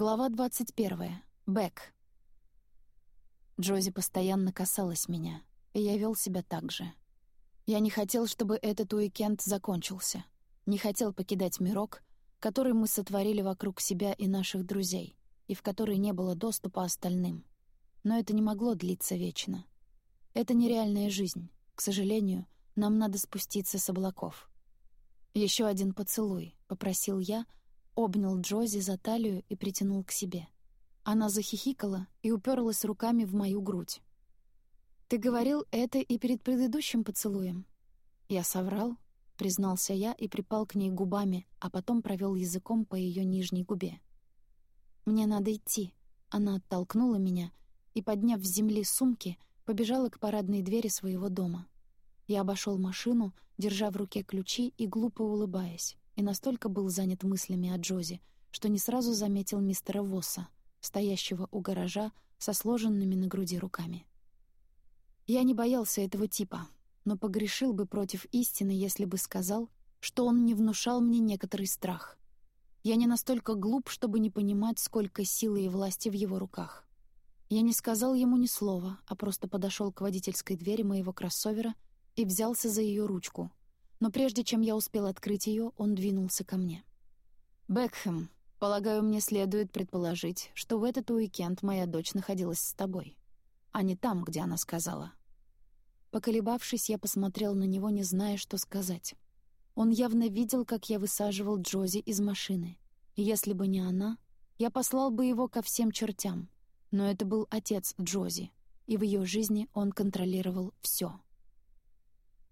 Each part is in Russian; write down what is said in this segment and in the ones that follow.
Глава 21. Бэк. Джози постоянно касалась меня, и я вел себя так же. Я не хотел, чтобы этот уикенд закончился. Не хотел покидать мирок, который мы сотворили вокруг себя и наших друзей, и в который не было доступа остальным. Но это не могло длиться вечно. Это нереальная жизнь. К сожалению, нам надо спуститься с облаков. Еще один поцелуй», — попросил я, обнял Джози за талию и притянул к себе. Она захихикала и уперлась руками в мою грудь. «Ты говорил это и перед предыдущим поцелуем?» «Я соврал», — признался я и припал к ней губами, а потом провел языком по ее нижней губе. «Мне надо идти». Она оттолкнула меня и, подняв с земли сумки, побежала к парадной двери своего дома. Я обошел машину, держа в руке ключи и глупо улыбаясь, и настолько был занят мыслями о Джози, что не сразу заметил мистера Восса, стоящего у гаража со сложенными на груди руками. Я не боялся этого типа, но погрешил бы против истины, если бы сказал, что он не внушал мне некоторый страх. Я не настолько глуп, чтобы не понимать, сколько силы и власти в его руках. Я не сказал ему ни слова, а просто подошел к водительской двери моего кроссовера — и взялся за ее ручку. Но прежде чем я успел открыть ее, он двинулся ко мне. «Бекхэм, полагаю, мне следует предположить, что в этот уикенд моя дочь находилась с тобой, а не там, где она сказала». Поколебавшись, я посмотрел на него, не зная, что сказать. Он явно видел, как я высаживал Джози из машины. И если бы не она, я послал бы его ко всем чертям. Но это был отец Джози, и в ее жизни он контролировал все.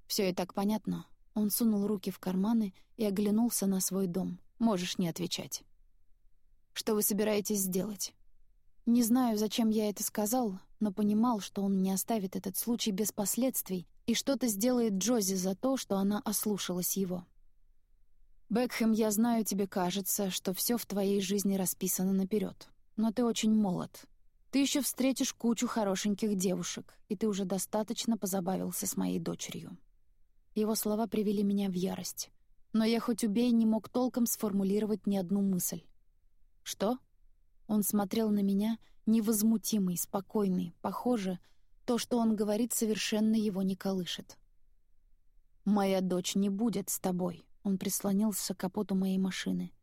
Все и так понятно. Он сунул руки в карманы и оглянулся на свой дом. Можешь не отвечать. Что вы собираетесь сделать? Не знаю, зачем я это сказал, но понимал, что он не оставит этот случай без последствий и что-то сделает Джози за то, что она ослушалась его. «Бекхэм, я знаю, тебе кажется, что все в твоей жизни расписано наперед, но ты очень молод. Ты еще встретишь кучу хорошеньких девушек, и ты уже достаточно позабавился с моей дочерью. Его слова привели меня в ярость. Но я хоть убей не мог толком сформулировать ни одну мысль. «Что?» Он смотрел на меня, невозмутимый, спокойный. Похоже, то, что он говорит, совершенно его не колышет. «Моя дочь не будет с тобой», — он прислонился к капоту моей машины.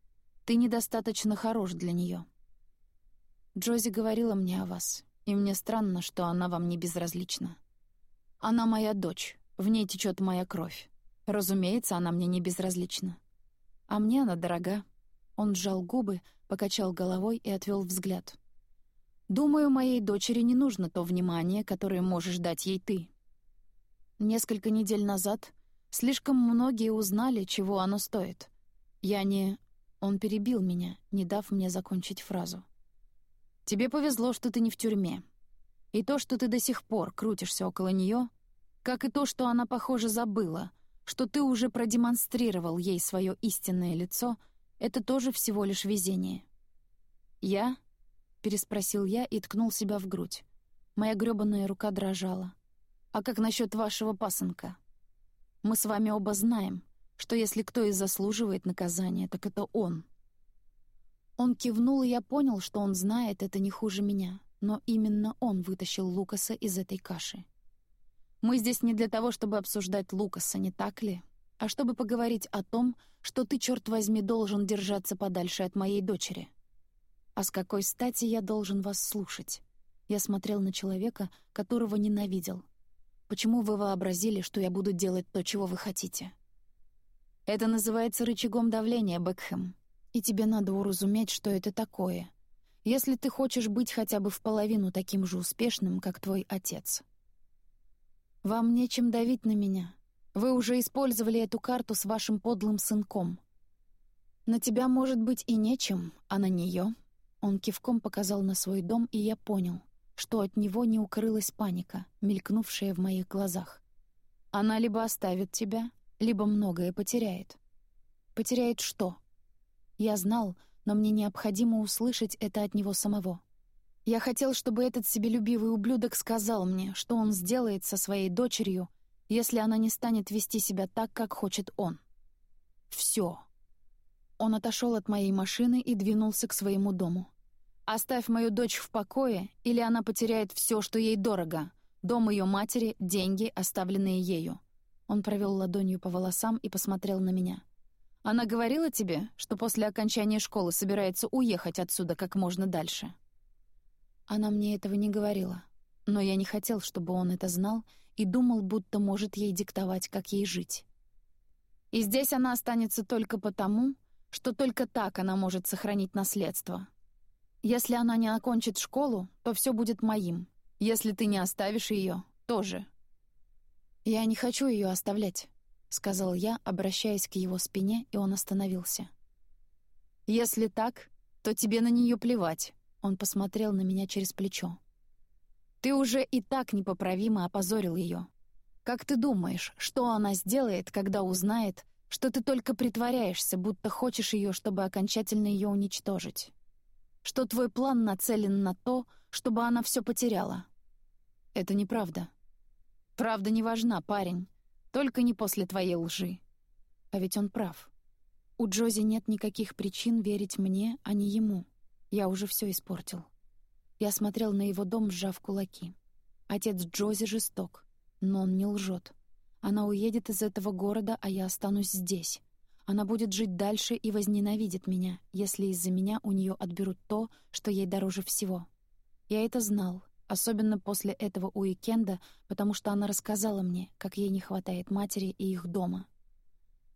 «Ты недостаточно хорош для нее. Джози говорила мне о вас, и мне странно, что она вам не безразлична. Она моя дочь, в ней течет моя кровь. Разумеется, она мне не безразлична. А мне она дорога. Он сжал губы, покачал головой и отвел взгляд. «Думаю, моей дочери не нужно то внимание, которое можешь дать ей ты». Несколько недель назад слишком многие узнали, чего оно стоит. Я не... Он перебил меня, не дав мне закончить фразу. «Тебе повезло, что ты не в тюрьме. И то, что ты до сих пор крутишься около нее, как и то, что она, похоже, забыла, что ты уже продемонстрировал ей свое истинное лицо, это тоже всего лишь везение. «Я?» — переспросил я и ткнул себя в грудь. Моя грёбаная рука дрожала. «А как насчет вашего пасынка? Мы с вами оба знаем, что если кто и заслуживает наказания, так это он». Он кивнул, и я понял, что он знает это не хуже меня, но именно он вытащил Лукаса из этой каши. Мы здесь не для того, чтобы обсуждать Лукаса, не так ли? А чтобы поговорить о том, что ты, черт возьми, должен держаться подальше от моей дочери. А с какой стати я должен вас слушать? Я смотрел на человека, которого ненавидел. Почему вы вообразили, что я буду делать то, чего вы хотите? Это называется рычагом давления, Бекхэм. И тебе надо уразуметь, что это такое. Если ты хочешь быть хотя бы в половину таким же успешным, как твой отец. «Вам нечем давить на меня. Вы уже использовали эту карту с вашим подлым сынком. На тебя, может быть, и нечем, а на нее...» Он кивком показал на свой дом, и я понял, что от него не укрылась паника, мелькнувшая в моих глазах. Она либо оставит тебя, либо многое потеряет. Потеряет что? Я знал, но мне необходимо услышать это от него самого. Я хотел, чтобы этот себелюбивый ублюдок сказал мне, что он сделает со своей дочерью, если она не станет вести себя так, как хочет он. Все. Он отошел от моей машины и двинулся к своему дому. Оставь мою дочь в покое, или она потеряет все, что ей дорого. Дом ее матери, деньги, оставленные ею. Он провел ладонью по волосам и посмотрел на меня. Она говорила тебе, что после окончания школы собирается уехать отсюда как можно дальше? Она мне этого не говорила. Но я не хотел, чтобы он это знал, и думал, будто может ей диктовать, как ей жить. И здесь она останется только потому, что только так она может сохранить наследство. Если она не окончит школу, то все будет моим. Если ты не оставишь ее, тоже. Я не хочу ее оставлять, сказал я, обращаясь к его спине, и он остановился. Если так, то тебе на нее плевать. Он посмотрел на меня через плечо. Ты уже и так непоправимо опозорил ее. Как ты думаешь, что она сделает, когда узнает, что ты только притворяешься, будто хочешь ее, чтобы окончательно ее уничтожить? что твой план нацелен на то, чтобы она все потеряла. Это неправда. Правда не важна, парень. Только не после твоей лжи. А ведь он прав. У Джози нет никаких причин верить мне, а не ему. Я уже все испортил. Я смотрел на его дом, сжав кулаки. Отец Джози жесток, но он не лжет. Она уедет из этого города, а я останусь здесь. Она будет жить дальше и возненавидит меня, если из-за меня у нее отберут то, что ей дороже всего. Я это знал, особенно после этого уикенда, потому что она рассказала мне, как ей не хватает матери и их дома.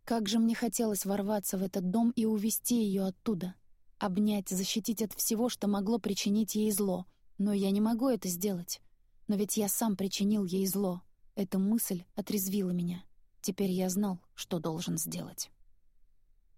Как же мне хотелось ворваться в этот дом и увести ее оттуда, обнять, защитить от всего, что могло причинить ей зло, но я не могу это сделать. Но ведь я сам причинил ей зло. Эта мысль отрезвила меня. Теперь я знал, что должен сделать.